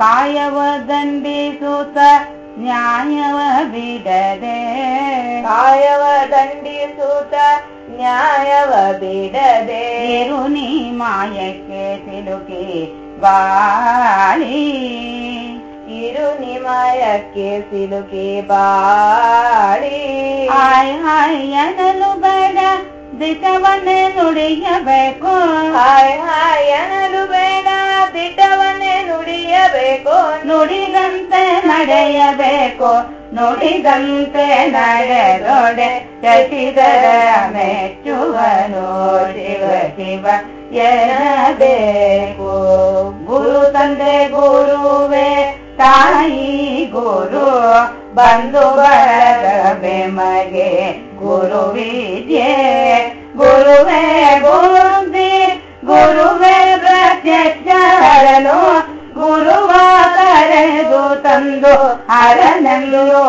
कायव दण्डि सूत ीडे कयव दण्डि सूत न्यायव बीडदे रुनि मायसिलुके बाणि इरुनि मायसिलुके बाडि आय् हयन बेड दिव नुडि हा हयनल बेड ನುಡಿದಂತೆ ನಡೆಯಬೇಕು ನುಡಿದಂತೆ ನಡೆದೊಡೆ ಶಶಿಧರ ಮೆಚ್ಚುವನು ಶಿವ ಶಿವ ಎನ್ನಬೇಕು ಗುರು ತಂದೆ ಗುರುವೆ ತಾಯಿ ಗುರು ಬಂಧು ಬರದ ಬೆಮಗೆ ಗುರುವಿದ್ಯೆ ಗುರುವೇ ಗುರುದಿ ಗುರುವೇ ಪ್ರತ್ಯಕ್ಷ ಗುರುವ ಕರೆದು ತಂದು ಅರನೆಲ್ಲೋ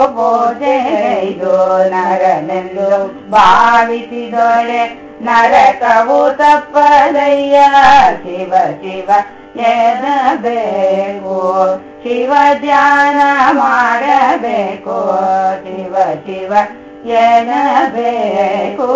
ಇದು ನರನೆಲ್ಲೋ ಭಾವಿಸಿದೊಳೆ ನರಕವು ತಪ್ಪಲಯ್ಯ ಶಿವ ಶಿವ ಎನ್ನಬೇಕು ಶಿವ ಧ್ಯಾನ ಮಾಡಬೇಕು ಶಿವ ಶಿವ ಎನ್ನಬೇಕು